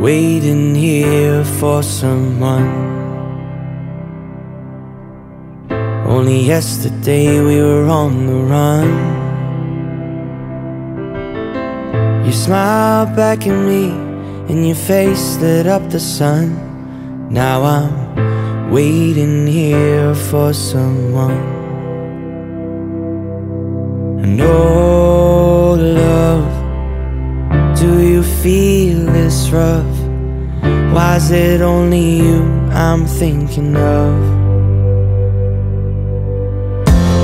waiting here for someone. Only yesterday we were on the run. You smiled back at me, and your face lit up the sun. Now I'm waiting here for someone. And oh, love, do you feel this rough? Why is it only you I'm thinking of?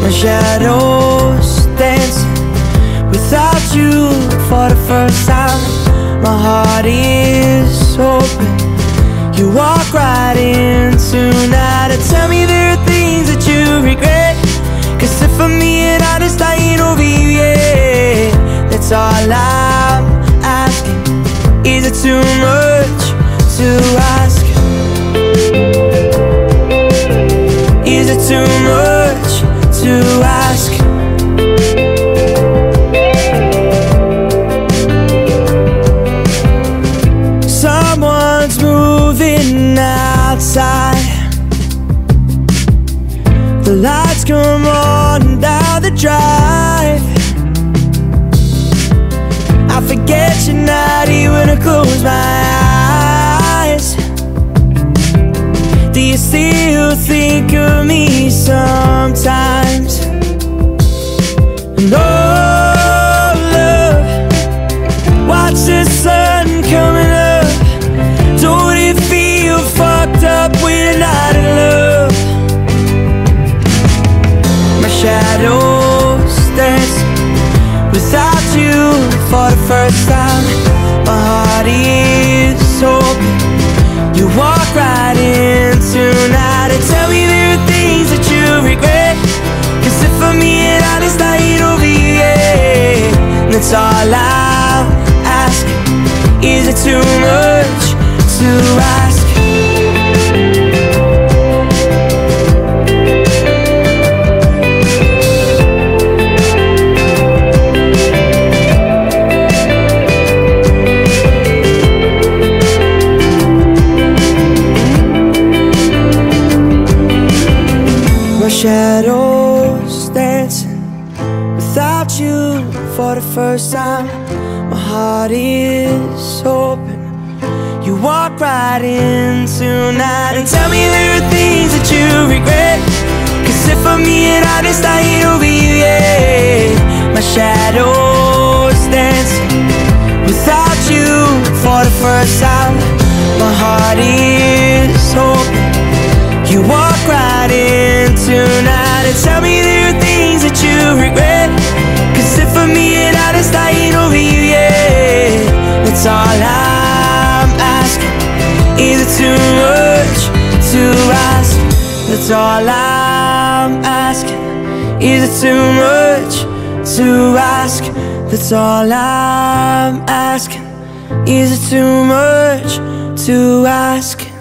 My shadows dancing without you for the first time. My heart is open. You walk right into night and tell me there are things that you regret. Cause if I'm being honest, I ain't over you yet. That's all it too much to ask? Is it too much to ask? Someone's moving outside. The lights come on down the drive. My eyes. Do you still think of me sometimes? And oh, love, watch the sun coming up. Don't it feel fucked up when not in love? My shadows dance without you for the first time. Is open. You walk right in tonight and tell me there are things that you regret. Cause if I'm being honest, I ain't over you yet. That's all I'm asking. Is it too much to ask? My shadows dancing without you for the first time. My heart is open. You walk right in tonight and tell me there are things that you regret. Cause if I'm being honest, I ain't over you yet. My shadows dancing without you for the first time. My heart is and tell me there are things that you regret. Cause if I'm being honest, I ain't over you yet. That's all I'm asking. Is it too much to ask? That's all I'm asking. Is it too much to ask? That's all I'm asking. Is it too much to ask?